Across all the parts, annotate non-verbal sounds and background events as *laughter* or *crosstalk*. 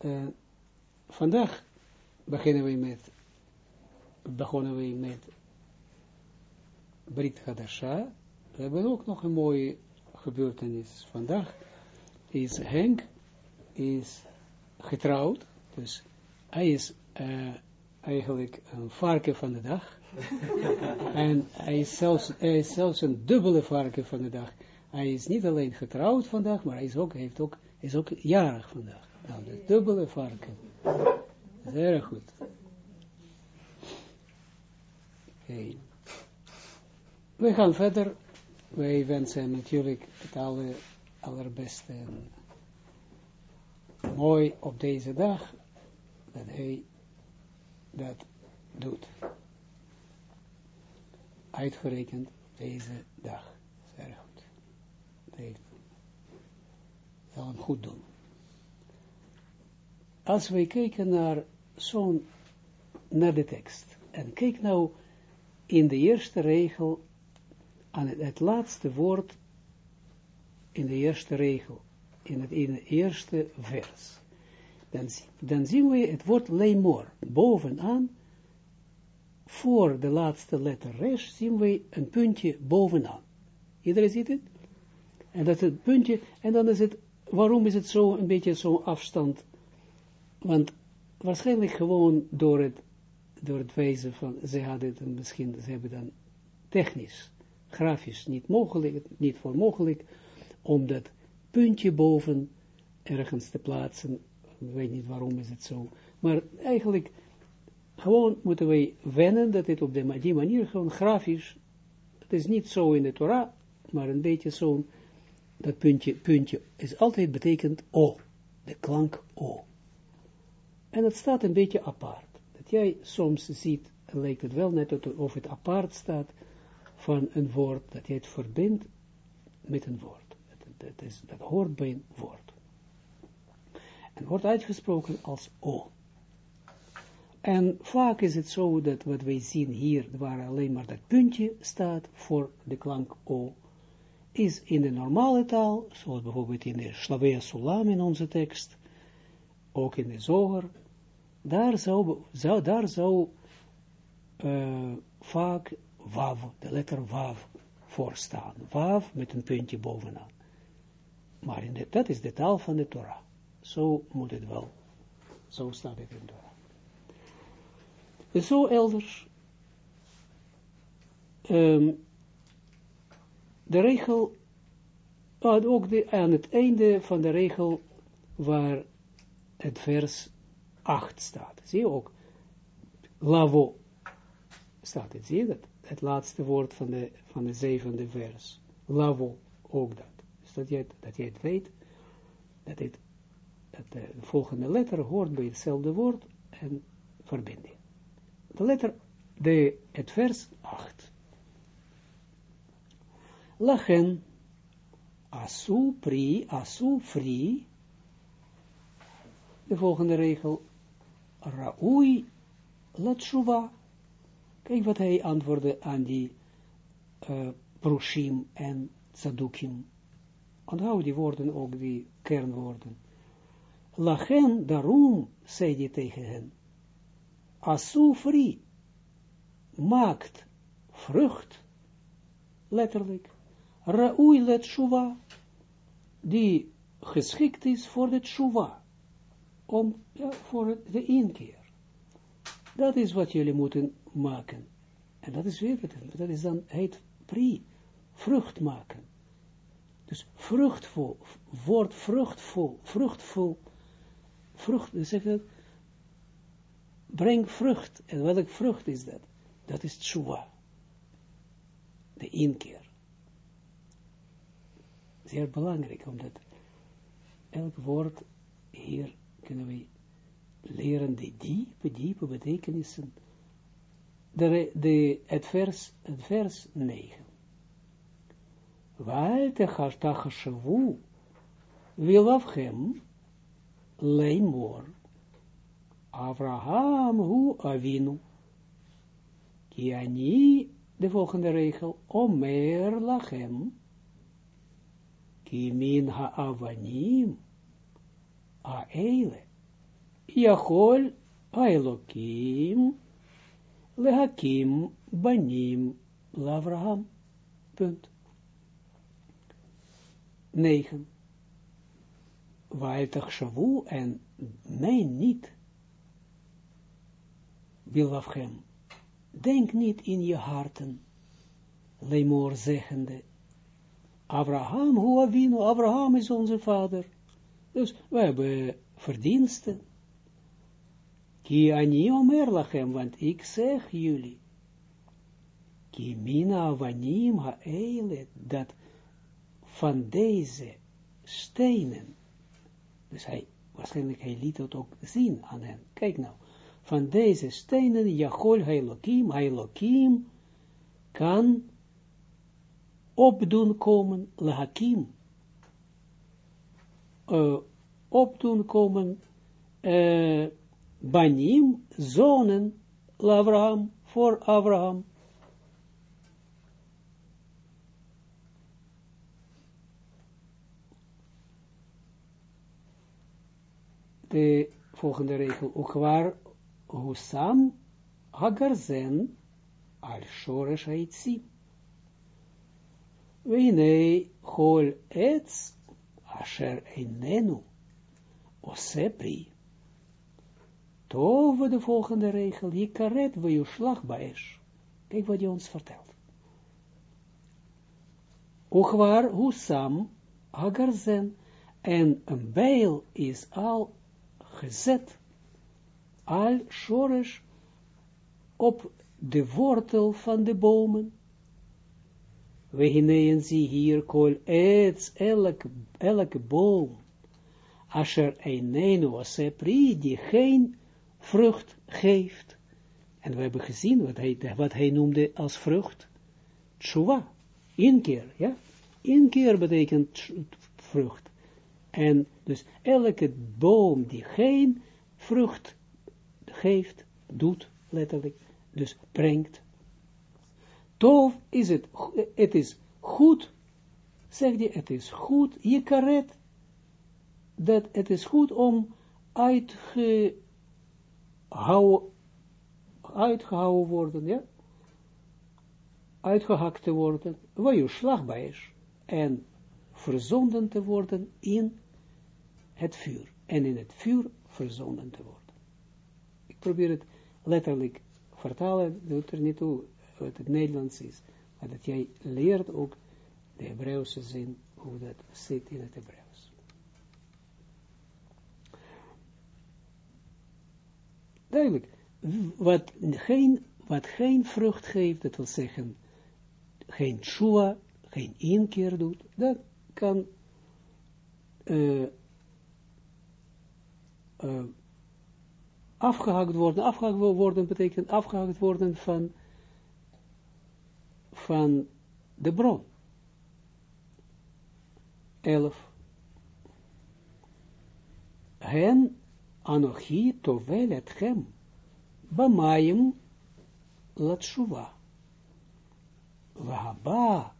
uh, vandaag beginnen we met, begonnen we met Brit Hadasha. We hebben ook nog een mooie gebeurtenis vandaag. Is Henk is getrouwd, dus hij is uh, eigenlijk een varken van de dag. *laughs* en hij is, zelfs, hij is zelfs een dubbele varken van de dag. Hij is niet alleen getrouwd vandaag, maar hij is ook, heeft ook, is ook jarig vandaag. Nou, de dubbele varken. Zeer goed. Okay. We gaan verder. Wij wensen natuurlijk het alle, allerbeste mooi op deze dag dat hij dat doet. Uitgerekend deze dag. Zeer goed. Hij zal hem goed doen. Als wij kijken naar zo'n, naar de tekst, en kijk nou in de eerste regel, aan het, het laatste woord, in de eerste regel, in het, in eerste vers, dan, zien we het woord lemor, bovenaan, voor de laatste letter resh, zien we een puntje bovenaan. Iedereen ziet het? En dat is het puntje, en dan is het, waarom is het zo, een beetje zo'n afstand? Want waarschijnlijk gewoon door het, door het wijzen van, ze hadden het misschien, ze hebben dan technisch, grafisch niet mogelijk, niet voor mogelijk, om dat puntje boven ergens te plaatsen. Ik weet niet waarom is het zo. Maar eigenlijk, gewoon moeten wij wennen dat het op die manier gewoon grafisch, het is niet zo in de Torah, maar een beetje zo, dat puntje, puntje is altijd betekent O, de klank O. En het staat een beetje apart. Dat jij soms ziet, lijkt het wel net of het apart staat van een woord, dat jij het verbindt met een woord. Dat, is, dat hoort bij een woord. En wordt uitgesproken als O. En vaak is het zo dat wat wij zien hier, waar alleen maar dat puntje staat voor de klank O, is in de normale taal, zoals bijvoorbeeld in de Slavea Sulam in onze tekst, ook in de zoger, daar zou, zou, daar zou uh, vaak wav, de letter wav, voor staan. Wav met een puntje bovenaan. Maar dat is de taal van de Torah. Zo moet het wel. Zo staat het in de Torah. En zo elders. Um, de regel, ook de, aan het einde van de regel, waar het vers 8 staat. Zie je ook, lavo staat het, zie je dat? Het laatste woord van de, van de zevende vers. Lavo, ook dat. Dus dat jij, dat jij het weet, dat het, dat de volgende letter hoort bij hetzelfde woord en verbinding. De letter, de, het vers 8. Lachen, asu pri, asu fri, de volgende regel, Raui Latshuva. Kijk wat hij antwoordde aan die uh, Prushim en Tzadukim. Onthoud die woorden ook, die kernwoorden. Lachen, daarom, zei hij tegen hen, Asufri maakt vrucht, letterlijk, Raui let die geschikt is voor de tshuva om, ja, voor de inkeer. Dat is wat jullie moeten maken. En dat is weer, dat is dan, heet pri, vrucht maken. Dus vruchtvol, woord vruchtvol, vruchtvol, vrucht, zeg dat, breng vrucht. En welke vrucht is dat? Dat is tshuva. De inkeer. Zeer belangrijk, omdat elk woord hier kunnen we leren de diepe, diepe betekenissen. De, de, het, vers, het vers 9. Waal te hashtachashavu wilavchem leimor Abraham hu avinu. Ki ani de volgende regel. Omer lachem. Ki min ha avanim Aele, Yachol Elokim Lehakim Banim Lavraham. Punt. 9. Waar shavu en mijn niet. Bilafchem. Denk niet in je harten. Lemor zeggende. Abraham, hoe avinu, Abraham is onze vader. Dus we hebben verdiensten. Ki ani omer lachem, want ik zeg jullie. Ki mina avanim haele, dat van deze stenen, dus hij, waarschijnlijk hij liet het ook zien aan hen, kijk nou, van deze stenen, Jachol Heilokim, Heilokim, kan opdoen komen, Lahakim, uh, opdoen komen, uh, Banim, zonen, Abraham, voor Abraham. De volgende regel, ook waar Husam Hagarzen al Shoresh Haitzi. Weinei Hol Etz Asher Einenu Osepri. Tov de volgende regel, je karet we je slag baesh. Kijk wat hij ons vertelt. Ochwaar Husam Hagarzen en een bijl is al gezet al shoresh op de wortel van de bomen. We hineën zie hier kol ets elke, elke boom, asher einenu ose pri, die geen vrucht geeft. En we hebben gezien wat hij, wat hij noemde als vrucht, tshuva, inkeer, ja, inkeer betekent vrucht. En dus elke boom die geen vrucht geeft, doet, letterlijk, dus brengt. Tof is het, het is goed, zeg je, het is goed, je karet, dat het is goed om uitgehouden, uitgehouden worden, ja, uitgehakt te worden, waar je slagbaar is, en verzonden te worden in het vuur, en in het vuur verzonden te worden. Probeer het letterlijk vertalen, doet er niet toe wat het Nederlands is, maar dat jij leert ook de Hebreeuwse zin, hoe dat zit in het Hebreeuws. Duidelijk, wat geen, wat geen vrucht geeft, dat wil zeggen, geen shua, geen inkeer doet, dat kan uh, afgehakt worden. Afgehakt worden betekent afgehakt worden van, van de bron. 11. Hen anochi tovel etchem bamayim latshuva. Wahaba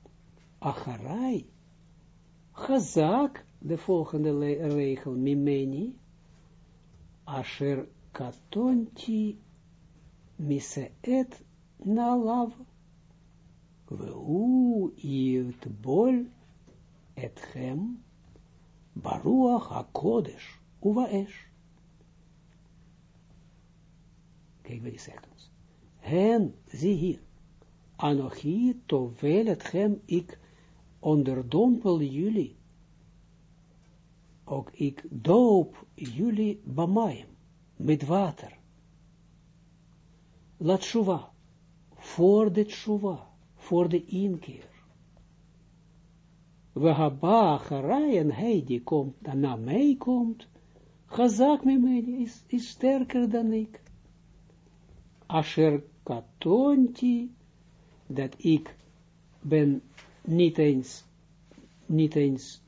acharai chazak, de volgende regel, mimeni, asher katonti miseet nalav veu iut bol baruach hakodesh uvaesh. Kijk wat hij zegt ons. Hen, zie hier, anochi tovel etchem, ik onderdompel jullie, ook ik doop jullie bamayim met water. Laat shuva, voor de shuva, voor de inkeer. We hebben en hij die komt, dan naar mij komt, Chazak met mij is, is sterker dan ik. Asher katonti, dat ik ben niet eens, niet eens,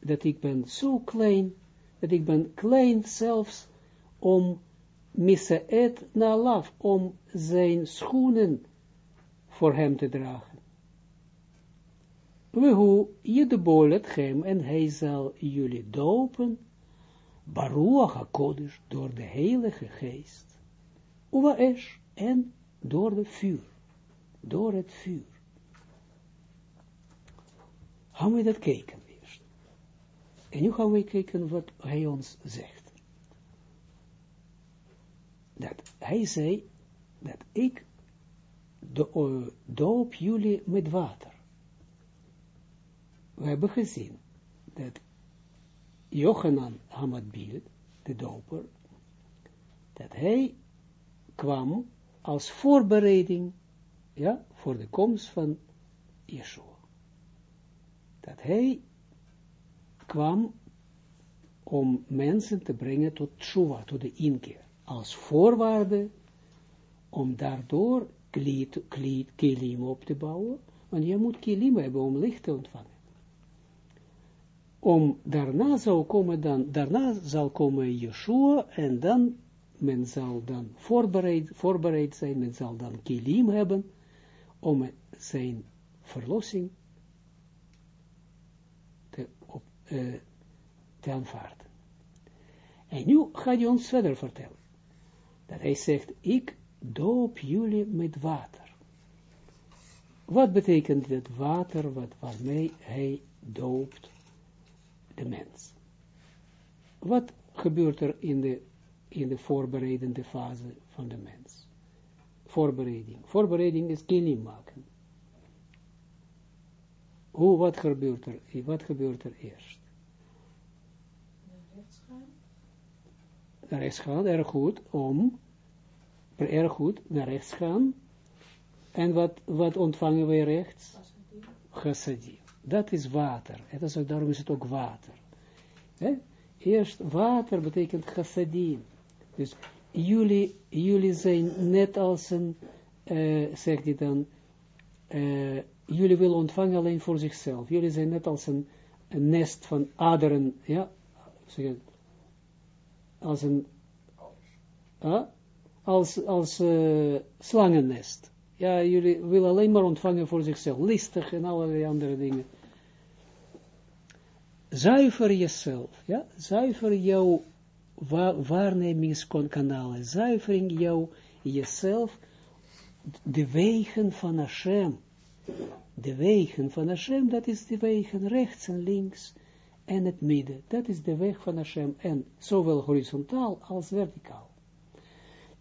dat ik ben zo klein, dat ik ben klein zelfs, om Misaet laf, om zijn schoenen voor hem te dragen. We hoe je de bolet hem en hij zal jullie dopen, Baruch HaKodesh, door de Heilige Geest, Uwa Esh, en door de vuur, door het vuur. Gaan we dat kijken eerst. En nu gaan we kijken wat hij ons zegt. Dat hij zei, dat ik do, doop jullie met water. We hebben gezien dat Johanan Hamadbil, de doper, dat hij kwam als voorbereiding, ja, voor de komst van Yeshua. Dat hij kwam om mensen te brengen tot tshuva, tot de inkeer, als voorwaarde om daardoor kilim op te bouwen, want je moet kilim hebben om licht te ontvangen. Om daarna zal komen dan, daarna zal komen Yeshua en dan, men zal dan voorbereid, voorbereid zijn, men zal dan kilim hebben om zijn verlossing te, op, uh, te aanvaarden. En nu gaat hij ons verder vertellen. Dat hij zegt, ik doop jullie met water. Wat betekent het water wat, waarmee hij doopt de mens? Wat gebeurt er in de, in de voorbereidende fase van de mens? Voorbereiding. Voorbereiding is kilim maken. Hoe, wat gebeurt er, wat gebeurt er eerst? Naar rechts gaan. Naar rechts gaan, erg goed, om erg goed naar rechts gaan. En wat, wat ontvangen wij rechts? Chassadim. Dat is water. En dat is, daarom is het ook water. He? Eerst water betekent chassadim. Dus jullie, jullie zijn net als een, uh, zegt hij dan, uh, jullie willen ontvangen alleen voor zichzelf. Jullie zijn net als een, een nest van aderen, ja, als een, uh, als, als uh, slangennest. Ja, jullie willen alleen maar ontvangen voor zichzelf, listig en allerlei andere dingen. Zuiver jezelf, ja, zuiver jouw wa waarnemingskanalen, zuivering jouw jezelf, de wegen van Hashem. De wegen van Hashem, dat is de wegen rechts en links en het midden. Dat is de weg van Hashem en zowel horizontaal als verticaal.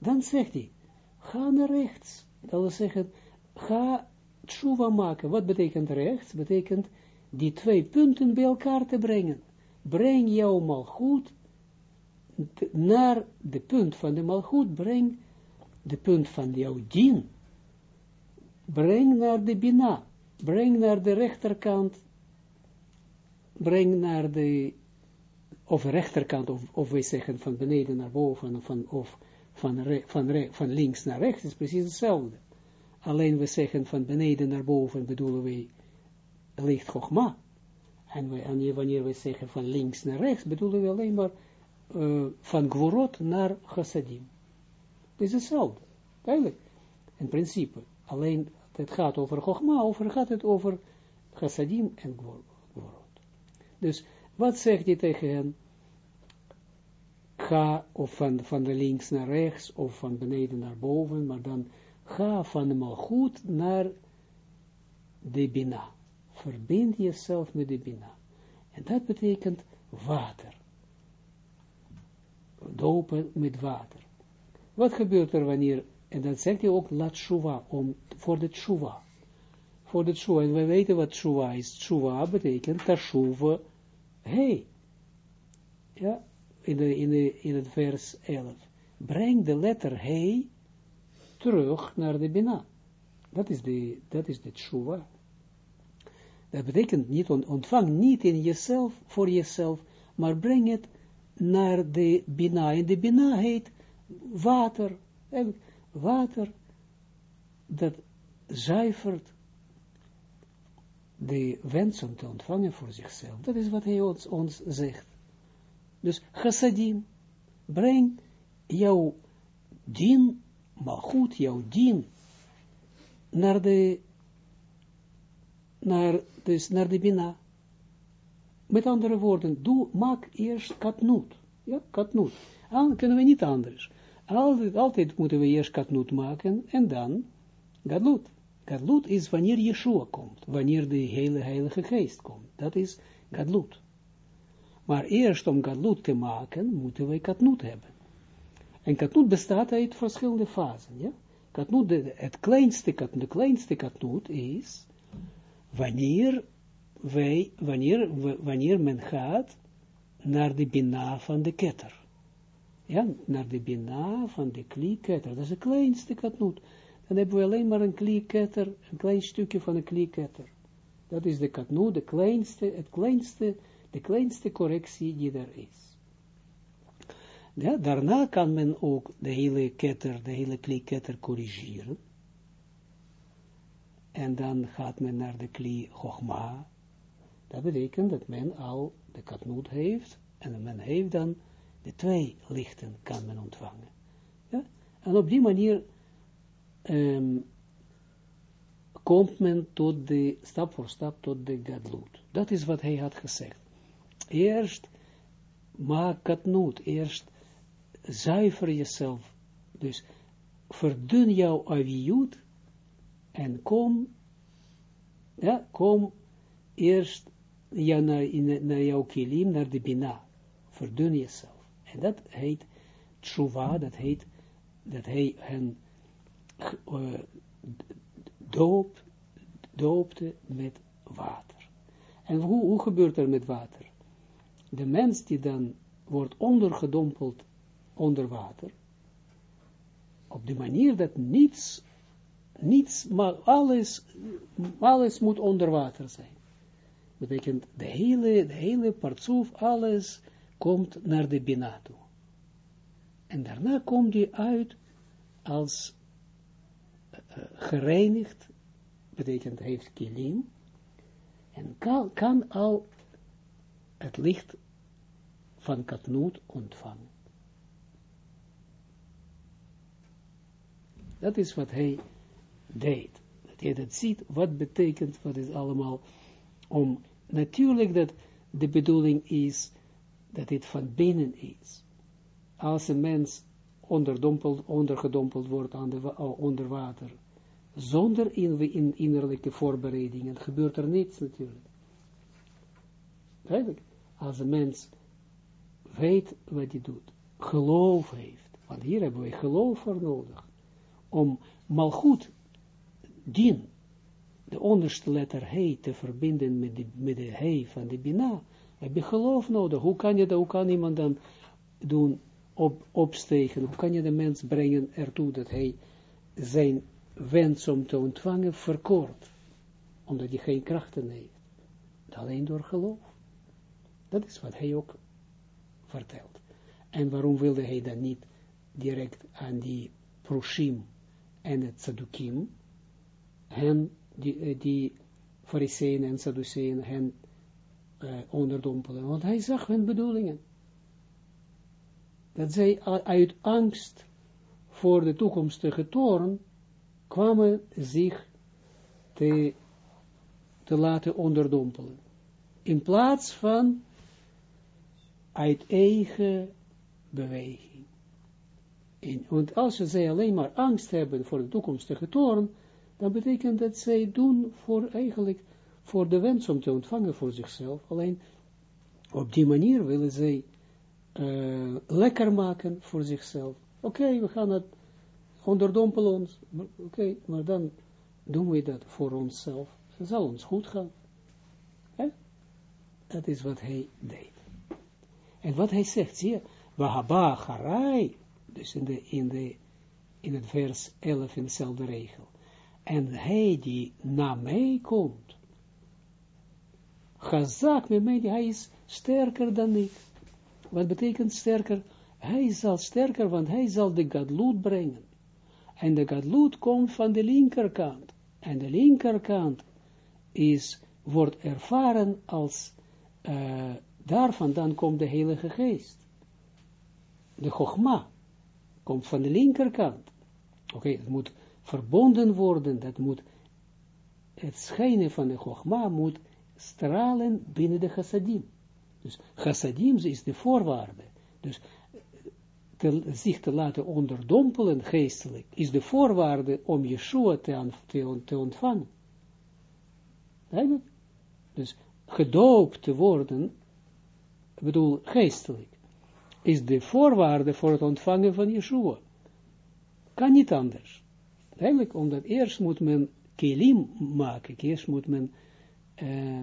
Dan zegt hij, ga naar rechts. Dat wil zeggen, ga tshuva maken. Wat betekent rechts? Betekent die twee punten bij elkaar te brengen. Breng jouw malgoed naar de punt van de malgoed. Breng de punt van jouw dien. Breng naar de bina. Breng naar de rechterkant. Breng naar de, of rechterkant, of, of wij zeggen van beneden naar boven, of van, of van, re, van, re, van links naar rechts is precies hetzelfde. Alleen we zeggen van beneden naar boven bedoelen we licht Chogma. En, we, wanneer we zeggen van links naar rechts bedoelen we alleen maar uh, van Gvorot naar Chassadim. Het is hetzelfde. Duidelijk. In principe. Alleen het gaat over Chogma, over gaat het over Chassadim en Gvorot. Dus wat zegt hij tegen hen? Ga of van, van de links naar rechts, of van beneden naar boven, maar dan ga van de malgoed naar de bina. Verbind jezelf met de bina. En dat betekent water. Dopen met water. Wat gebeurt er wanneer, en dat zegt hij ook, laat shuva, om, voor de shuva. Voor de shuva, en we weten wat shuva is. Shuva betekent tashuva, hey. Ja, in, in, in het vers 11. Breng de letter he terug naar de bina. Dat is de, dat is de tshuva. Dat betekent niet, ontvang niet in jezelf, voor jezelf, maar breng het naar de bina. En de bina heet water. Water dat zuivert de wens om te ontvangen voor zichzelf. Dat is wat hij ons, ons zegt. Dus chassadim, breng jouw dien, maar goed, jouw dien, naar de, naar, dus naar de bina. Met andere woorden, doe, maak eerst katnoot. Ja, katnoot. Dan kunnen we niet anders. Altijd, altijd moeten we eerst katnoot maken en dan gadlut. Gadlut is wanneer Yeshua komt, wanneer de hele heilige geest komt. Dat is gadlut. Maar eerst om gadlut te maken, moeten we katnoot hebben. En katnoot bestaat uit verschillende fasen, ja. Katnoot, het kleinste katnoot, de kleinste is wanneer wij, wanneer, wanneer men gaat naar de bina van de ketter. Ja, naar de bina van de klieketter. Dat is de kleinste katnoot. Dan hebben we alleen maar een klieketter, een klein stukje van een klieketter. Dat is de katnoot, de kleinste, het kleinste, de kleinste correctie die er is. Ja, daarna kan men ook de hele ketter, de hele klieketter corrigeren. En dan gaat men naar de klie Chogma. Dat betekent dat men al de katnoot heeft. En men heeft dan de twee lichten kan men ontvangen. Ja? En op die manier um, komt men tot de, stap voor stap tot de gadloed. Dat is wat hij had gezegd. Eerst maak katnoot. Eerst zuiver jezelf. Dus verdun jouw aviut en kom, ja, kom eerst ja, naar, in, naar jouw kilim, naar de bina. Verdun jezelf. En dat heet tshuva, dat heet, dat hij hen uh, doop, doopte met water. En hoe, hoe gebeurt er met water? De mens die dan wordt ondergedompeld onder water, op de manier dat niets niets, maar alles, alles moet onder water zijn. Betekent, de hele, de hele partsoef, alles komt naar de Bina toe. En daarna komt die uit als uh, gereinigd, betekent heeft kilim, en kan, kan al het licht van katnoot ontvangen. Dat is wat hij deed. Dat je dat ziet, wat betekent, wat is allemaal, om, natuurlijk dat de bedoeling is, dat dit van binnen is. Als een mens onderdompeld, ondergedompeld wordt aan de, onder water, zonder in, in, innerlijke voorbereidingen, gebeurt er niets natuurlijk. Eigenlijk, als een mens weet wat hij doet, geloof heeft, want hier hebben we geloof voor nodig, om mal goed dien, de onderste letter he te verbinden met de, met de van de bina, heb je geloof nodig. Hoe kan je dat, hoe kan iemand dan doen, op, opstegen, hoe kan je de mens brengen ertoe dat hij zijn wens om te ontvangen verkort, omdat hij geen krachten heeft. Alleen door geloof. Dat is wat hij ook vertelt. En waarom wilde hij dan niet direct aan die proshim en het tzadukim, hen, die, eh, die fariseeën en sadduceeën, hen uh, onderdompelen. Want hij zag hun bedoelingen. Dat zij uit angst voor de toekomstige toren kwamen zich te, te laten onderdompelen. In plaats van uit eigen beweging. In, want als zij alleen maar angst hebben voor de toekomstige toren, dan betekent dat zij doen voor eigenlijk, voor de wens om te ontvangen voor zichzelf. Alleen op die manier willen zij uh, lekker maken voor zichzelf. Oké, we gaan het onderdompelen ons. Oké, maar dan doen we dat voor onszelf. Het zal ons goed gaan. Dat is wat hij deed. En wat hij zegt, zie je, Wahaba Harai, dus in, de, in, de, in het vers 11 in dezelfde regel en hij die na mij komt, Chazak met mij, hij is sterker dan ik. Wat betekent sterker? Hij zal sterker, want hij zal de gadloed brengen. En de gadloed komt van de linkerkant. En de linkerkant is, wordt ervaren als, uh, daarvan dan komt de Heilige Geest. De Chogma komt van de linkerkant. Oké, het moet verbonden worden, dat moet, het schijnen van de Chogma moet stralen binnen de chassadim. Dus chassadim is de voorwaarde. Dus te, zich te laten onderdompelen geestelijk, is de voorwaarde om Yeshua te, te, te ontvangen. Dus gedoopt te worden, bedoel geestelijk, is de voorwaarde voor het ontvangen van Yeshua. Kan niet anders. Eigenlijk, omdat eerst moet men kelim maken, eerst moet men uh,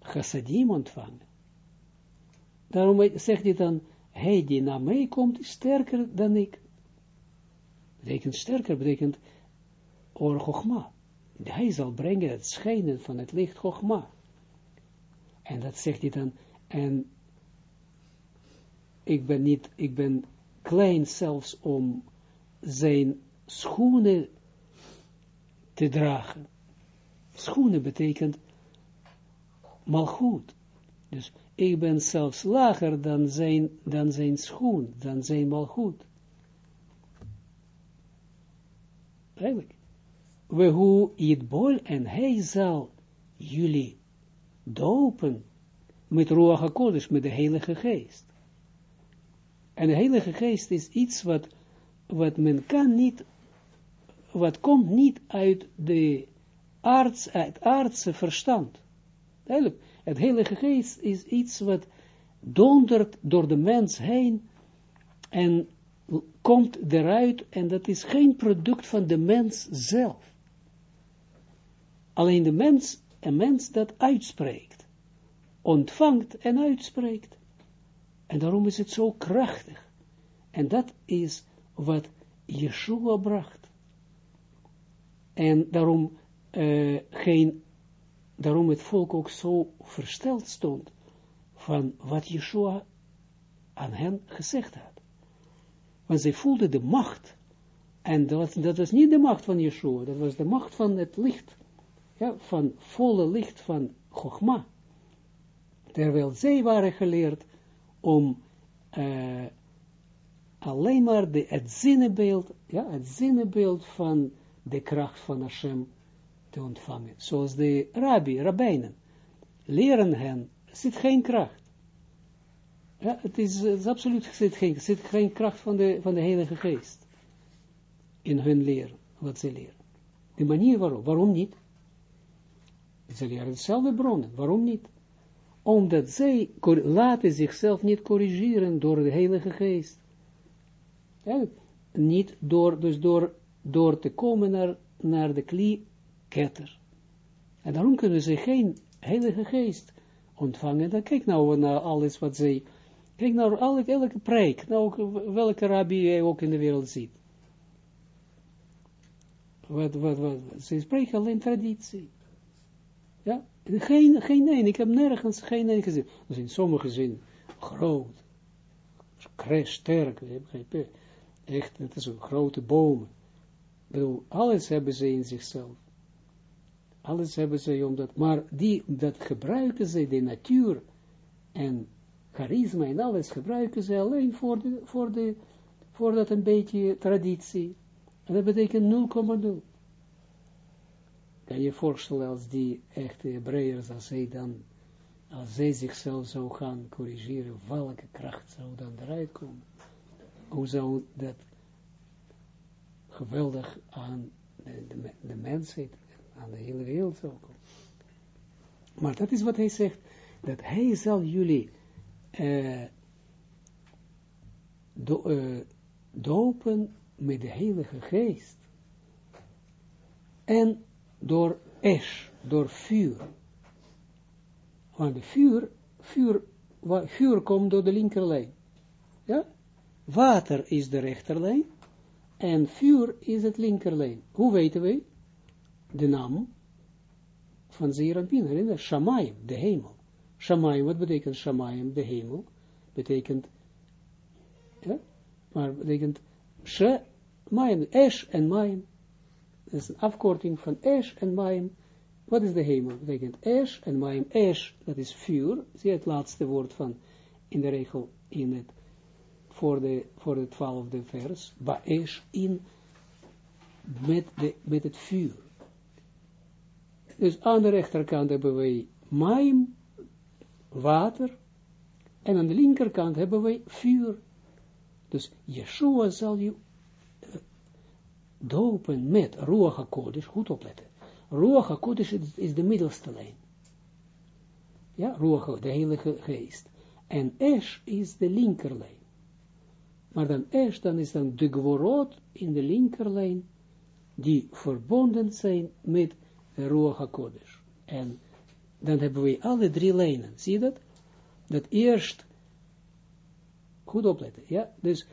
chassadim ontvangen. Daarom zegt hij dan, hij die naar mij komt, is sterker dan ik. Betekent sterker, betekent or chogma. Hij zal brengen het schijnen van het licht chogma. En dat zegt hij dan, en ik ben niet, ik ben klein zelfs om zijn schoenen te dragen. Schoenen betekent malgoed. Dus ik ben zelfs lager dan zijn, dan zijn schoen, dan zijn malgoed. Eigenlijk. We hoe bol en hij zal jullie dopen met Ruach HaKodesh, met de Heilige Geest. En de Heilige Geest is iets wat, wat men kan niet, wat komt niet uit de arts, uit aardse verstand. Eigenlijk, het Heilige Geest is iets wat dondert door de mens heen en komt eruit en dat is geen product van de mens zelf. Alleen de mens, een mens dat uitspreekt, ontvangt en uitspreekt. En daarom is het zo krachtig. En dat is wat Yeshua bracht. En daarom, uh, geen, daarom het volk ook zo versteld stond van wat Yeshua aan hen gezegd had. Want zij voelden de macht. En dat was, dat niet de macht van Yeshua, dat was de macht van het licht. Ja, van volle licht van Chogma. Terwijl zij waren geleerd om uh, alleen maar het zinnebeeld, ja, het zinnebeeld van de kracht van Hashem te ontvangen. Zoals de rabbi, rabbijnen, leren hen, er zit geen kracht. Ja, het is, het absoluut, zit geen, zit geen kracht van de, van de Heilige Geest in hun leren, wat ze leren. De manier waarop, waarom niet? Ze leren hetzelfde bronnen, waarom niet? Omdat zij laten zichzelf niet corrigeren door de Heilige Geest. Niet door, dus door, door te komen naar, naar de klie-ketter. En daarom kunnen ze geen Heilige Geest ontvangen. Dan kijk nou naar alles wat zij, kijk naar alle, elke preek, nou, welke rabbi jij ook in de wereld ziet. Wat, wat, wat, ze spreken alleen traditie. Geen, geen een, ik heb nergens geen een gezien. Dus in sommige zin groot, crash, sterk, echt, het is een grote bomen. Ik bedoel, alles hebben ze in zichzelf. Alles hebben ze omdat, maar die, dat gebruiken ze, de natuur en charisma en alles gebruiken ze alleen voor, de, voor, de, voor dat een beetje traditie. En dat betekent 0,0 kan je voorstellen als die echte Hebreërs, als zij dan, als zij zichzelf zou gaan corrigeren, welke kracht zou dan eruit komen? Hoe zou dat geweldig aan de, de, mensheid, aan de hele wereld zou komen? Maar dat is wat hij zegt, dat hij zal jullie do, uh, dopen met de heilige geest. En door esch, door vuur. Want de vuur, vuur, vuur komt door de linkerlijn. Ja? Water is de rechterlijn en vuur is het linkerlijn. Hoe weten wij? De naam van Zeranpin, herinner, Shamayim, de hemel. Shamayim, wat betekent Shamayim, de hemel? Betekent, ja, maar betekent Shamayim, Esh en Mayim is een afkorting van Esh en Maim. Wat is de hemel? Betekent Esh en Maim. Esh, dat is vuur. Zie het laatste woord van, in de regel, in het, voor de, voor het twaalfde vers. Ba Esh, in, met, de, met het vuur. Dus aan de rechterkant hebben wij Maim, water. En aan de linkerkant hebben wij vuur. Dus Yeshua zal je dopen met Ruach HaKodesh, goed opletten. Ruach HaKodesh is, de middelste lijn. Ja, Ruach, de heilige geest. En Esh is de linkerlijn. Maar dan Esh, dan is dan de Gworot in de linkerlijn, die verbonden zijn met de Ruach HaKodesh. En dan hebben we alle drie lijnen. Zie je dat? Dat eerst, goed opletten, ja, dus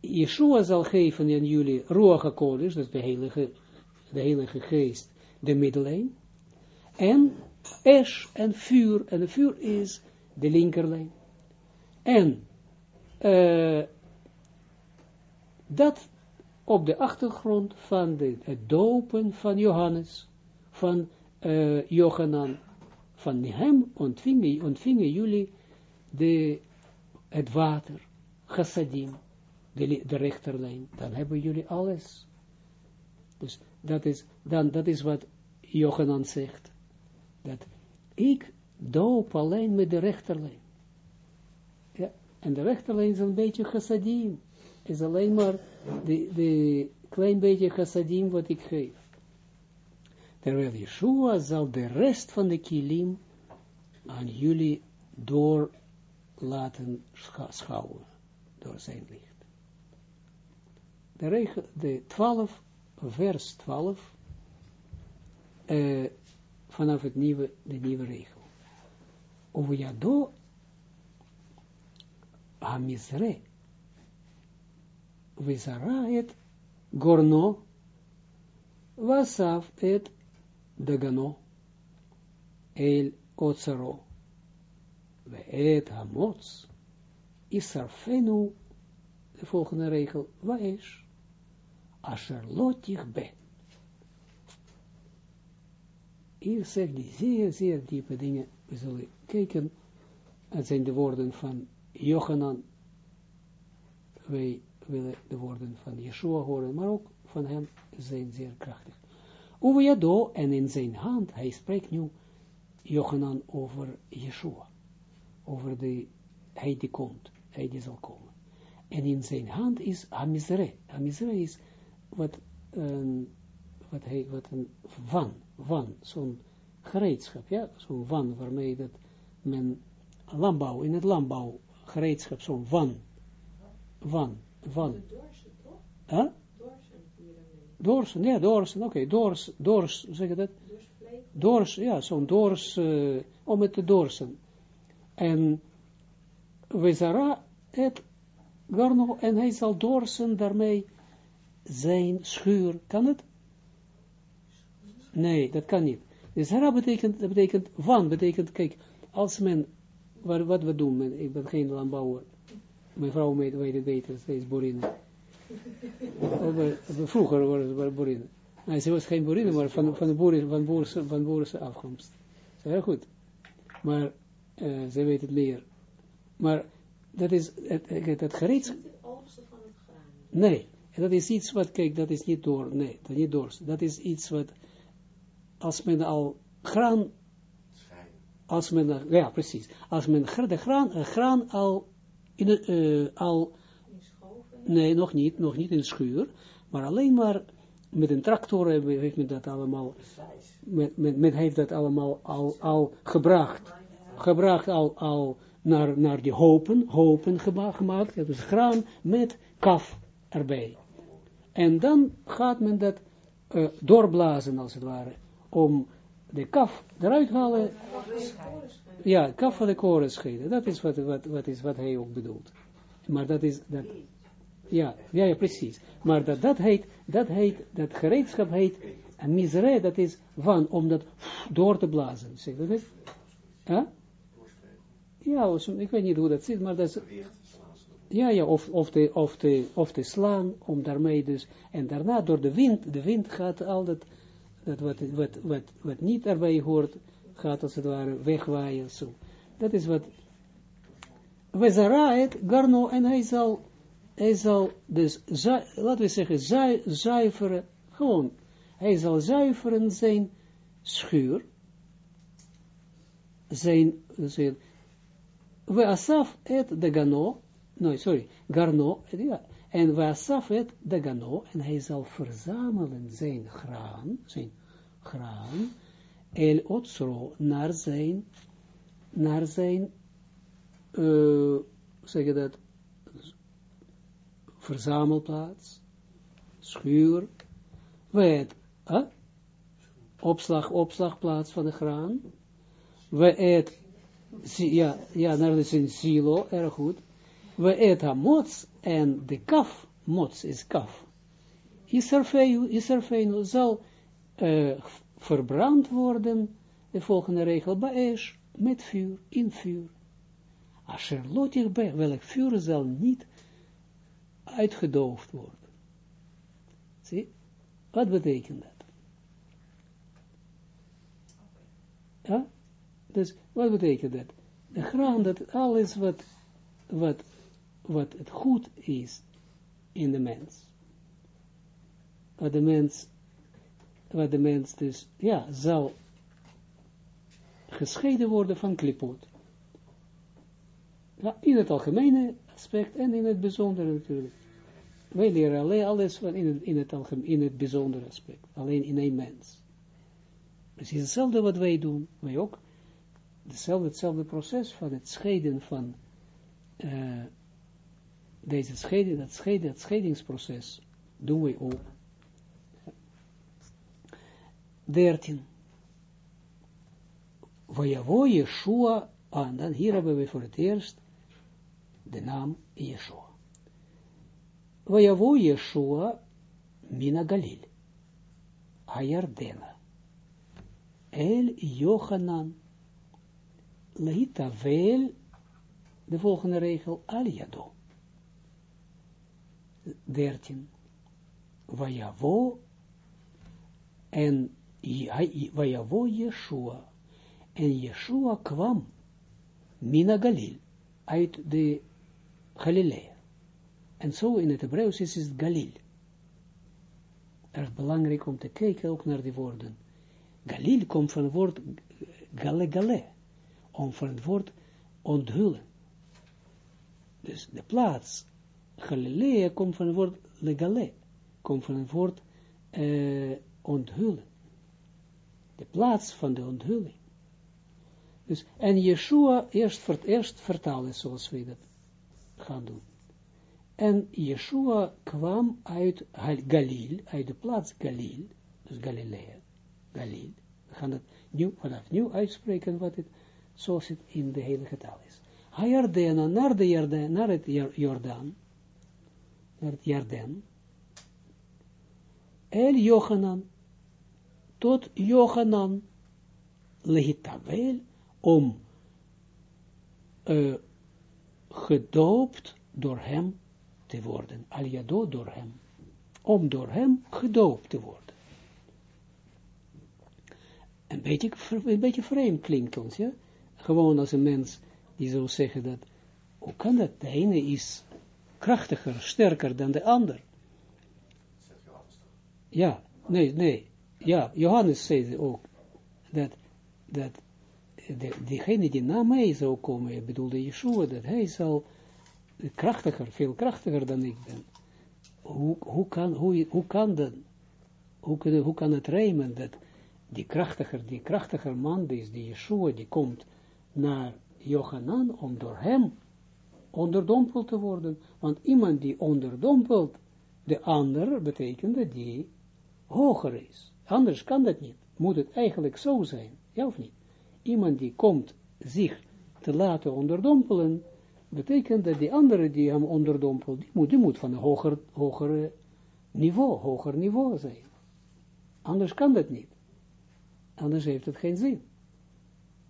Yeshua zal geven aan jullie Ruach HaKodesh, dat is de heilige, de heilige geest, de middellijn, en Esh en vuur, en vuur is de linkerlijn. En uh, dat op de achtergrond van de, het dopen van Johannes, van uh, Johanan, van hem ontvingen, ontvingen jullie de, het water, chassadim, de, de rechterlijn, dan hebben jullie alles. Dus dat is, dan, dat is wat Johanan zegt, dat ik doop alleen met de rechterlijn. Ja, en de rechterlijn is een beetje chassadim, is alleen maar de, de klein beetje chassadim wat ik geef. Terwijl Yeshua zal de rest van de kilim aan jullie door laten schouwen, door zijn licht. De, regel, de 12, vers 12, uh, vanaf het nieuwe, de nieuwe regel. Uviyado hamizre, vizara gorno, wasaf et dagano, el otsaro, we et hamots, isarfenu, de volgende regel, waesh, asher lotich be. Hier zegt hij zeer, zeer diepe dingen. We zullen kijken, het zijn de woorden van Johanan. Wij willen de woorden van Yeshua horen, maar ook van hem zijn zeer krachtig. Uveyado, en in zijn hand, hij spreekt nu Johanan over Yeshua, over de, hij die komt, hij die zal komen. En in zijn hand is Hamizre. Hamizre is wat een, wat hij, wat een van, van, zo'n gereedschap, ja, zo'n van, waarmee dat men landbouw, in het landbouw gereedschap, zo'n van, van, van. Huh? Dorsen, ja, dorsen, oké, okay, dors, dors, zeg je dat? Dors, ja, zo'n dors, uh, om het te dorsen. En Wezara het Garno, en hij zal dorsen daarmee zijn schuur. Kan het? Nee, dat kan niet. Dus hara betekent, dat betekent van, betekent, kijk, als men, wat, wat we doen, men, ik ben geen landbouwer, mijn vrouw weet, het beter, ze is boerine. Vroeger was het boerine. Nee, ze was geen boerine, maar van, van de boeren, van boerse, van boerse afkomst. Heel goed. Maar, uh, ze weet het meer. Maar, dat is, het, het, het gereedschap. Nee, dat is iets wat, kijk, dat is niet door, nee, dat is niet door. Dat is iets wat, als men al graan, als men, ja, precies, als men de graan, graan al, in de, uh, al, nee, nog niet, nog niet in de schuur, maar alleen maar met een tractor heeft men dat allemaal, met, met, met heeft dat allemaal al, al gebracht, gebracht al, al naar, naar die hopen, hopen gemaakt, dus graan met kaf erbij. En dan gaat men dat uh, doorblazen, als het ware, om de kaf eruit halen. Ja, kaf van de koren scheiden. Dat is wat, wat, wat, is wat hij ook bedoelt. Maar dat is, dat, ja, ja, ja, precies. Maar dat, dat heet, dat heet, dat gereedschap heet, een misere, dat is van, om dat door te blazen. Zeg dat is? Huh? Ja, ik weet niet hoe dat zit, maar dat is, ja, ja, of, of, te, of, te, of te slaan, om daarmee dus, en daarna door de wind, de wind gaat al dat, dat wat, wat, wat, wat niet erbij hoort, gaat als het ware wegwaaien, zo. Dat is wat, we zaraet, garno, en hij zal, hij zal dus, laten we zeggen, zuiveren, gewoon, hij zal zuiveren zijn schuur, zijn, zijn we asaf et de gano, nee, sorry, Garno, ja, en Wasaf het de Gano, en hij zal verzamelen zijn graan, zijn graan, El Otsro, naar zijn, naar zijn, zeg je dat, verzamelplaats, schuur, weet, huh? opslag, opslagplaats van de graan, we eet, ja, ja, naar de silo, erg goed, we eten mots, en de kaf, mots is kaf, Isarfeinu zal uh, verbrand worden, de volgende regel, baesh, met vuur, in vuur. Asher lotig bij, welk vuur zal niet uitgedoofd worden. Zie, wat betekent dat? Ja? Dus, wat betekent dat? De graan, dat alles wat, wat, wat het goed is in de mens, wat de mens, wat de mens dus, ja, zal gescheiden worden van klipot. In het algemene aspect en in het bijzondere natuurlijk. Wij leren alleen alles van in het, in het, algemeen, in het bijzondere aspect, alleen in een mens. Precies hetzelfde wat wij doen, wij ook, hetzelfde, hetzelfde proces van het scheiden van uh, deze scheiding, dat, scheiden, dat scheidingsproces doen wij ook. 13. Vajavo Yeshua, en dan hier hebben we voor het eerst de naam Yeshua. Vajavo Yeshua mina Galil, Hayardena, El Yohanan, Leitavel, de volgende regel, Al Yado. 13. Vajavo en Vajavo Yeshua. En Yeshua kwam Mina Galil, uit de Galilea. En zo in het Hebreeuws is het Galil. Erg belangrijk om te kijken ook naar die woorden. Galil komt van het woord gale gale, om van het woord onthullen. Dus de plaats Galilea komt van het woord legale, komt van het woord uh, onthullen. De plaats van de onthulling. Dus, en Yeshua eerst, voor vertalen zoals we dat gaan doen. En Yeshua kwam uit Galil, uit de plaats Galil, dus Galilea, Galil. We gaan het vanaf nieuw uitspreken wat het, zoals het in de heilige taal is. Hayardena, naar de Jordaan, naar het Jordaan, naar het Jordaan, El Johanan, tot Johanan, lehitavel, om uh, gedoopt door hem te worden, aliado door hem, om door hem gedoopt te worden. Een beetje, een beetje vreemd klinkt ons, ja? Gewoon als een mens die zou zeggen dat, hoe kan dat? De ene is krachtiger, sterker dan de ander. Ja, nee, nee. Ja, Johannes zei ook dat, dat de, diegene die na mij zou komen, bedoelde Yeshua, dat hij zal krachtiger, veel krachtiger dan ik ben. Hoe, hoe, kan, hoe, hoe kan dat, hoe, hoe kan het rijmen dat die krachtiger, die krachtiger man is, die Yeshua, die komt naar Johanan om door hem onderdompeld te worden. Want iemand die onderdompelt de ander, betekent dat die hoger is. Anders kan dat niet. Moet het eigenlijk zo zijn, ja of niet? Iemand die komt zich te laten onderdompelen, betekent dat die andere die hem onderdompelt, die moet, die moet van een hoger, hoger niveau, hoger niveau zijn. Anders kan dat niet. Anders heeft het geen zin.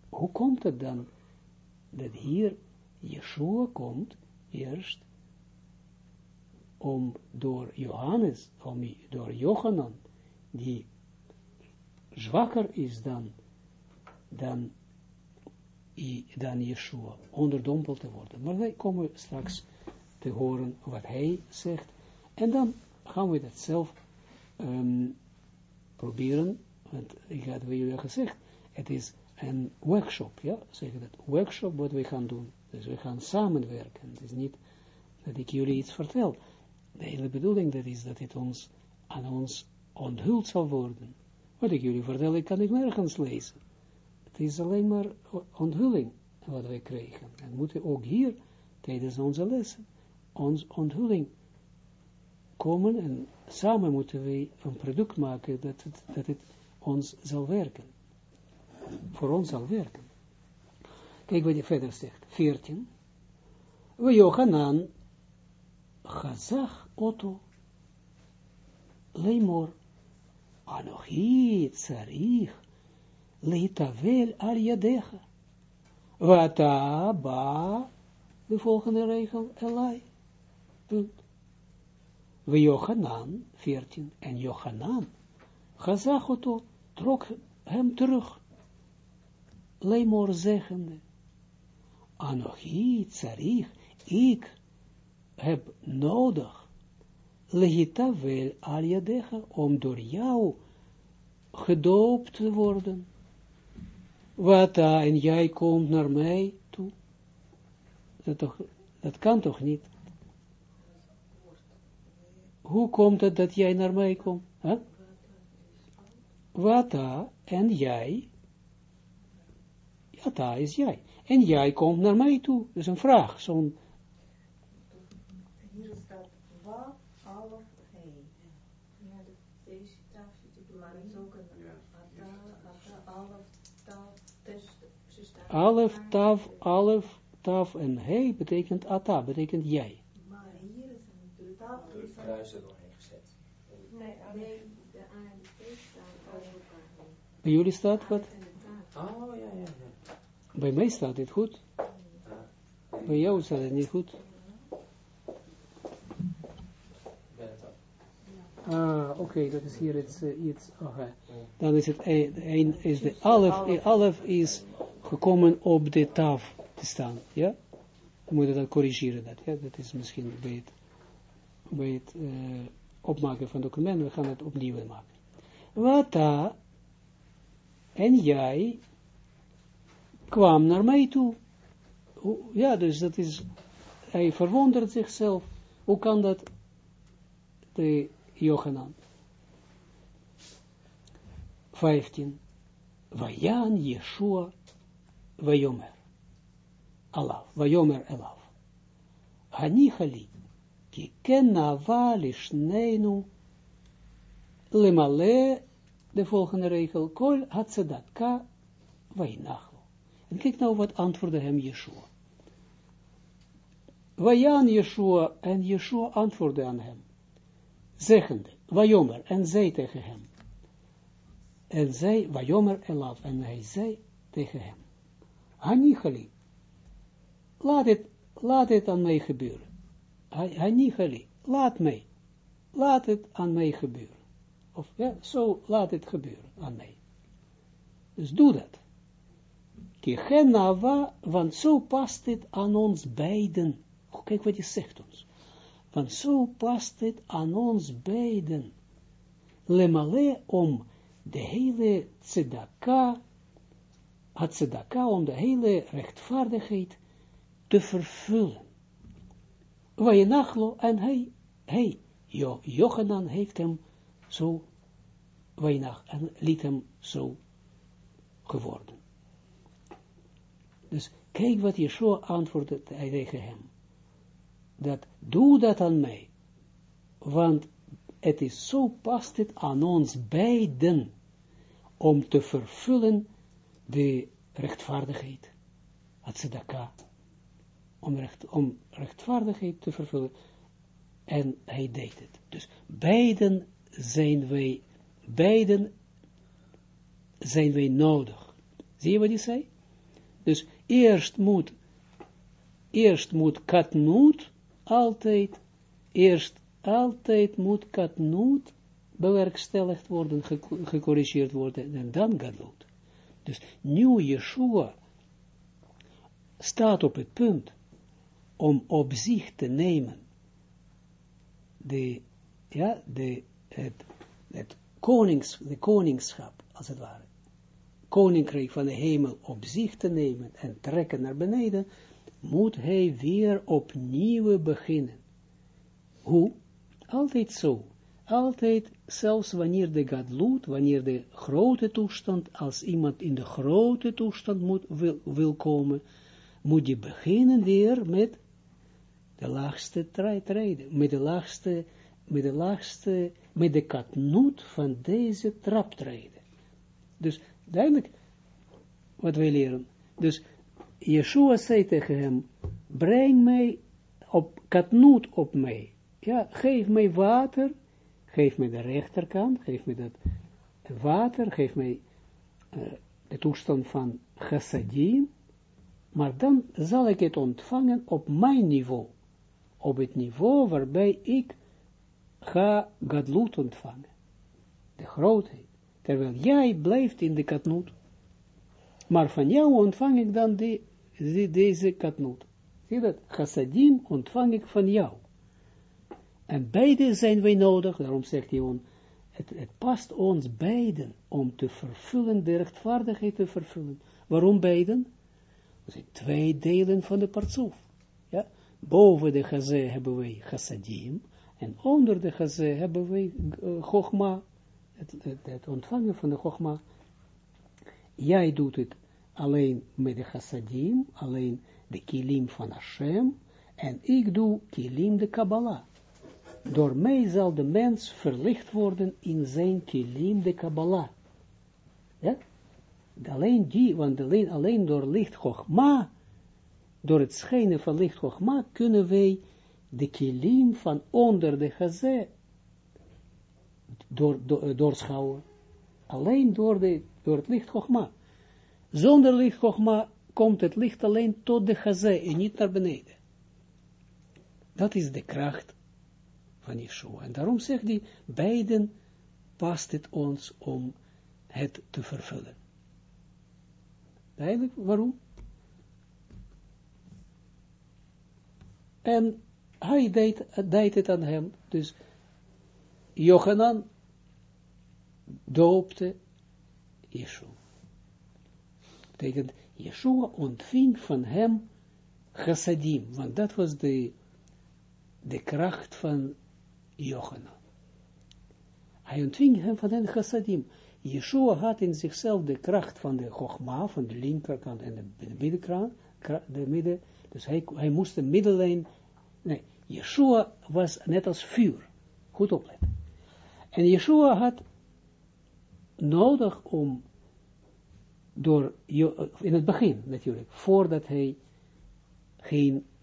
Hoe komt het dan dat hier Yeshua komt eerst om door Johannes, om door Johanan, die zwakker is dan, dan, dan Yeshua, onderdompeld te worden. Maar wij komen straks te horen wat hij zegt, en dan gaan we dat zelf um, proberen, want ik had jullie gezegd, het is een workshop, ja, zeg dat, workshop wat we gaan doen. Dus we gaan samenwerken. Het is niet dat ik jullie iets vertel. De hele bedoeling dat is dat het ons aan ons onthuld zal worden. Wat ik jullie vertel, ik kan ik nergens lezen. Het is alleen maar onthulling wat wij krijgen. En moeten ook hier, tijdens onze lessen, ons onthulling komen en samen moeten wij een product maken dat het, dat het ons zal werken. Voor ons zal werken. Kijk wat je verder zegt. 14. We Johanan Chazach Otto Leimor Anochi Tsarich Leitavel al Yadecha Wata Ba de volgende regel Elai. Punt. We Johanan 14 en Johanan Chazach Otto trok hem terug. Leimor zeggende Anochi Tsarich ik heb nodig, legita wel al jadecha, om door jou gedoopt te worden. Wat en jij komt naar mij toe. Dat, kan toch niet? Hoe komt het dat jij naar mij komt? Wat en jij, ja, daar is jij. En jij komt naar mij toe. Dat is een vraag, zo'n Alef, taf, alef, taf en he betekent ata, betekent jij. Maar hier is een taf. Is kruis er doorheen gezet. Nee, alleen de A en de T staan over elkaar Bij jullie staat wat? Oh, ja, ja, ja. Bij mij staat dit goed. Bij jou staat het niet goed. Ah, oké, dat is hier iets, okay. Dan is het een, is de alef, alef is gekomen op de taf te staan, ja? We moeten dat corrigeren, dat, ja? Dat is misschien bij het, bij het uh, opmaken van documenten, we gaan het opnieuw maken. Wat en jij kwam naar mij toe. Ja, dus dat is, hij verwondert zichzelf. Hoe kan dat, de Johanan? 15. Vajan Yeshua Vayomer. Alav. Vayomer Elav. Hanichali. Ki kenava lishneinu lemale, de volgende regel, kol hatzedaka vainachlo. En kijk nou wat antwoordde hem Yeshua. Vajan Yeshua en Yeshua antwoordde aan hem, zeggende, Vayomer, en zei tegen hem, en zei, Vayomer Elav, en hij zei tegen hem, Hanichali. Laat het, laat het aan mij gebeuren. Hanichali. Laat mij. Laat het aan mij gebeuren. Of ja, zo laat het gebeuren aan mij. Dus doe dat. Kichenava, want zo past het aan ons beiden. Kijk wat je zegt ons. Want zo past het aan ons beiden. Lemale om de hele tzedaka tzedaka om de hele rechtvaardigheid te vervullen. Wainachlo, en hij, hij, jo, Jochanan heeft hem zo, Wainach, en liet hem zo geworden. Dus kijk wat Yeshua antwoordde tegen hem. Dat, doe dat aan mij. Want het is zo past het aan ons beiden om te vervullen de rechtvaardigheid, tzedaka, om, recht, om rechtvaardigheid te vervullen, en hij deed het. Dus beiden zijn wij, beiden zijn wij nodig. Zie je wat hij zei? Dus eerst moet, eerst moet katnoot, altijd, eerst altijd moet katnoot bewerkstelligd worden, gecorrigeerd worden, en dan gadlut. Dus nu Yeshua staat op het punt om op zich te nemen de, ja, de, het, het konings, de koningschap, als het ware, koninkrijk van de hemel op zich te nemen en trekken naar beneden, moet hij weer opnieuw beginnen. Hoe? Altijd zo. Altijd, zelfs wanneer de gadlut, wanneer de grote toestand, als iemand in de grote toestand moet, wil, wil komen, moet je beginnen weer met de laagste treden, met de laagste, met de laagste, met de katnoot van deze traptreden. Dus duidelijk wat wij leren. Dus Yeshua zei tegen hem, breng mij op katnoot op mij. Ja, geef mij water, geef mij de rechterkant, geef mij dat water, geef mij uh, de toestand van chassadim, maar dan zal ik het ontvangen op mijn niveau, op het niveau waarbij ik ga gadlut ontvangen, de grootheid, terwijl jij blijft in de katnoot, maar van jou ontvang ik dan die, deze katnoot. Zie dat? Chassadim ontvang ik van jou. En beide zijn wij nodig, daarom zegt hij het, het past ons beiden om te vervullen, de rechtvaardigheid te vervullen. Waarom beiden? Er zijn twee delen van de partsoef. Ja? Boven de gazé hebben wij chassadim, en onder de gazé hebben wij uh, het, ontvangen van de chogma. Jij doet het alleen met de chassadim, alleen de kilim van Hashem, en ik doe kilim de Kabbalah. Door mij zal de mens verlicht worden in zijn kilim de Kabbalah. Ja? Alleen die, want alleen, alleen door licht Chogma, door het schijnen van licht Chogma, kunnen wij de kilim van onder de gazé door, door, doorschouwen. Alleen door, de, door het licht Chogma. Zonder licht Chogma komt het licht alleen tot de gazé en niet naar beneden. Dat is de kracht van Yeshua. En daarom zegt hij, beiden past het ons om het te vervullen. Duidelijk, waarom? En hij deed, deed het aan hem, dus Johanan doopte Yeshua. Betekent, Yeshua ontving van hem chassadim, want dat was de, de kracht van Jochanan. Hij ontving hem van hen chassadim. Yeshua had in zichzelf de kracht van de Chogma, van de linkerkant en de middenkant, de midden, dus hij, hij moest de middellijn, nee, Yeshua was net als vuur, goed opletten. En Yeshua had nodig om, door, in het begin natuurlijk, voordat hij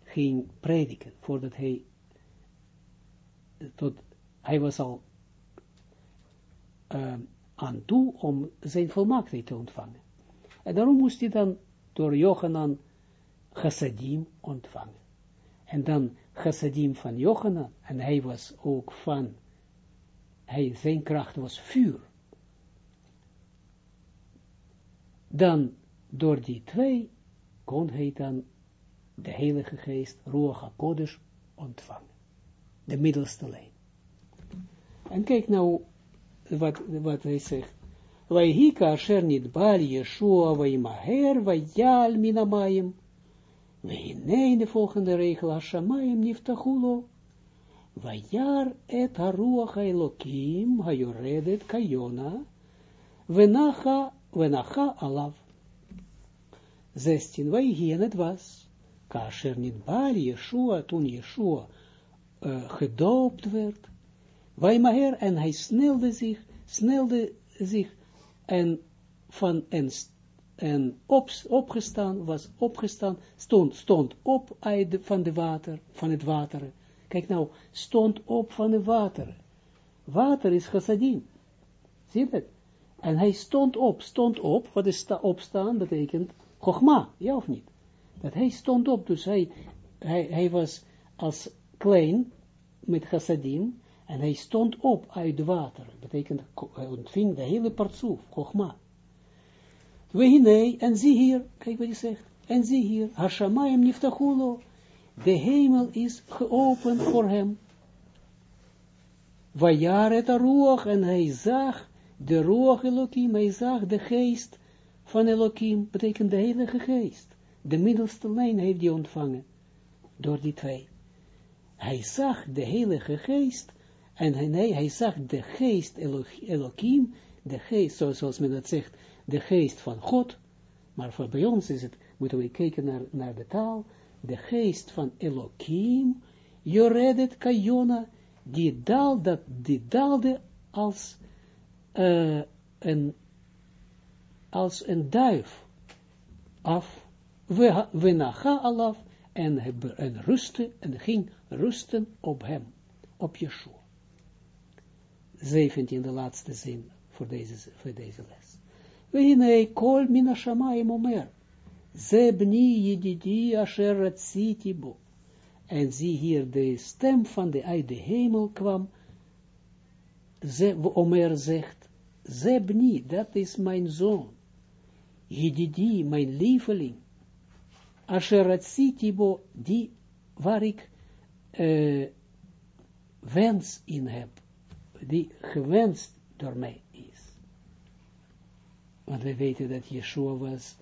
ging, prediken, voordat hij tot, hij was al uh, aan toe om zijn volmaaktheid te ontvangen. En daarom moest hij dan door Johanan chassadim ontvangen. En dan chassadim van Johanan, en hij was ook van, hij, zijn kracht was vuur. Dan, door die twee, kon hij dan de Heilige Geest, Ruach HaKodesh, ontvangen de middelste lijn. En kijk nou wat, wat hij zegt. Waihika asher niet bal Yeshua vaimaher vajal minamayim. Weinei de volgende regel Hashamayim niftachulo. Vajar et haruach elokim hayoredet kayona. Venacha, venacha alav. 16. Waihien het was. Kasher niet bal Yeshua, toen Yeshua uh, gedoopt werd, Weimaher, en hij snelde zich, snelde zich, en van, en, en op, opgestaan, was opgestaan, stond, stond op uit van de water, van het water. Kijk nou, stond op van het water. Water is chassadim. Zie je dat? En hij stond op, stond op, wat is sta, opstaan, betekent chogma, ja of niet? Dat hij stond op, dus hij, hij, hij was als klein, met chassadim, en hij stond op uit water, betekent, hij ontving de hele partsoef, kochma. We en zie hier, kijk wat hij zegt, en zie hier, Hashamayim niftachulo, de hemel is geopend voor hem. Vajar het ruach, en hij zag de ruach Elohim, hij zag de geest van Elohim, betekent de heilige geest. De middelste lijn heeft hij ontvangen, door die twee. Hij zag de heilige geest, en hij, hij zag de geest Elohim, de geest, zoals men dat zegt, de geest van God, maar voor bij ons is het, moeten we kijken naar, naar de taal, de geest van Elohim, Joredet Kajona, die daalde, die daalde als, uh, een, als een duif af, we, naga alaf, en, en rustte, en ging rusten op hem, op Yeshua. 17 de laatste zin voor deze, voor deze les. We kol mina shamayim omer, ze bni yididi asher ratziti bo. En zie hier de stem van de uit de hemel kwam, ze, Omer zegt, ze bni, dat is mijn zoon, yididi, mijn lieveling, asher ratziti bo, die waar ik uh, wens in heb, die gewenst door mij is. Want we weten dat Yeshua was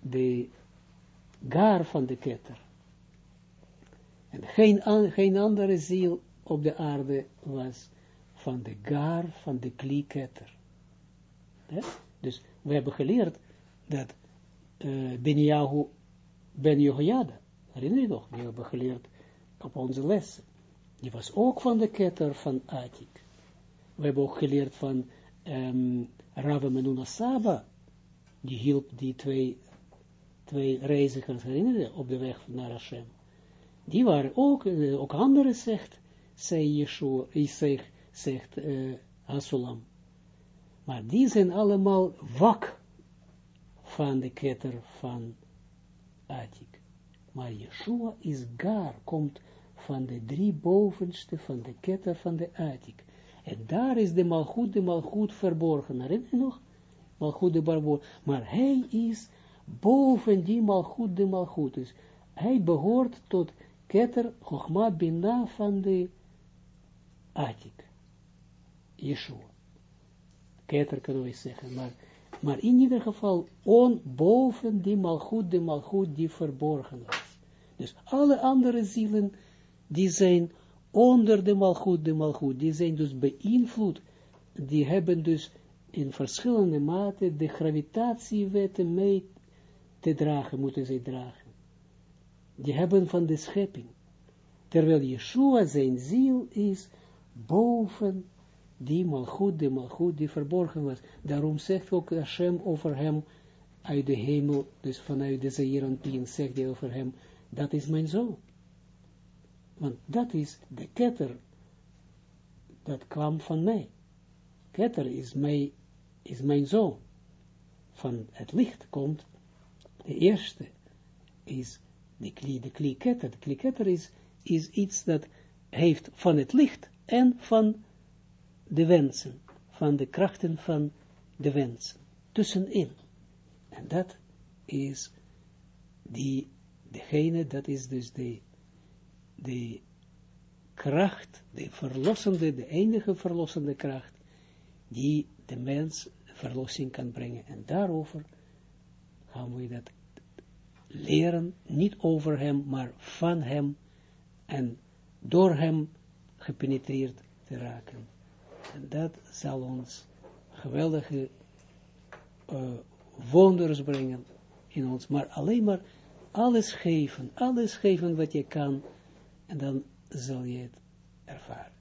de gar van de ketter. En geen, geen andere ziel op de aarde was van de gar van de klieketter. Ja? Dus we hebben geleerd dat uh, Ben Ben Jehoiada, herinner je nog, we hebben geleerd op onze lessen. Die was ook van de ketter van Atik. We hebben ook geleerd van um, Rava Menuna Saba, die hielp die twee, twee reizigers, herinneren, op de weg naar Hashem. Die waren ook, uh, ook anderen zegt, zei Yeshua, zegt, zegt uh. Maar die zijn allemaal wak van de ketter van Atik. Maar Yeshua is gar, komt van de drie bovenste van de ketter van de Atik. En daar is de malgoed, de malgoed verborgen. Herinner nog? Malgoed de barboor. Maar hij is boven die malgoed de malgoed. Dus hij behoort tot ketter, Chochma Bina van de Atik. Yeshua. Ketter kunnen we zeggen. Maar, maar in ieder geval on, boven die malgoed de malgoed die verborgen was. Dus alle andere zielen die zijn onder de malgoed, de malgoed, die zijn dus beïnvloed, die hebben dus in verschillende mate de gravitatiewetten mee te dragen, moeten zij dragen. Die hebben van de schepping. Terwijl Yeshua zijn ziel is boven die malgoed, de malgoed die verborgen was. Daarom zegt ook Hashem over hem uit de hemel, dus vanuit de Zeeranpien zegt hij over hem, dat is mijn zoon. Want dat is de ketter, dat kwam van mij. Ketter is, mij, is mijn zoon. Van het licht komt, de eerste is de kli, de kli ketter. De kli ketter is, is iets dat heeft van het licht en van de wensen, van de krachten van de wensen, tussenin. En dat is die, degene, dat is dus de de kracht, de verlossende, de enige verlossende kracht, die de mens verlossing kan brengen. En daarover gaan we dat leren, niet over hem, maar van hem, en door hem gepenetreerd te raken. En dat zal ons geweldige uh, wonders brengen in ons, maar alleen maar alles geven, alles geven wat je kan, en dan zal je het ervaren.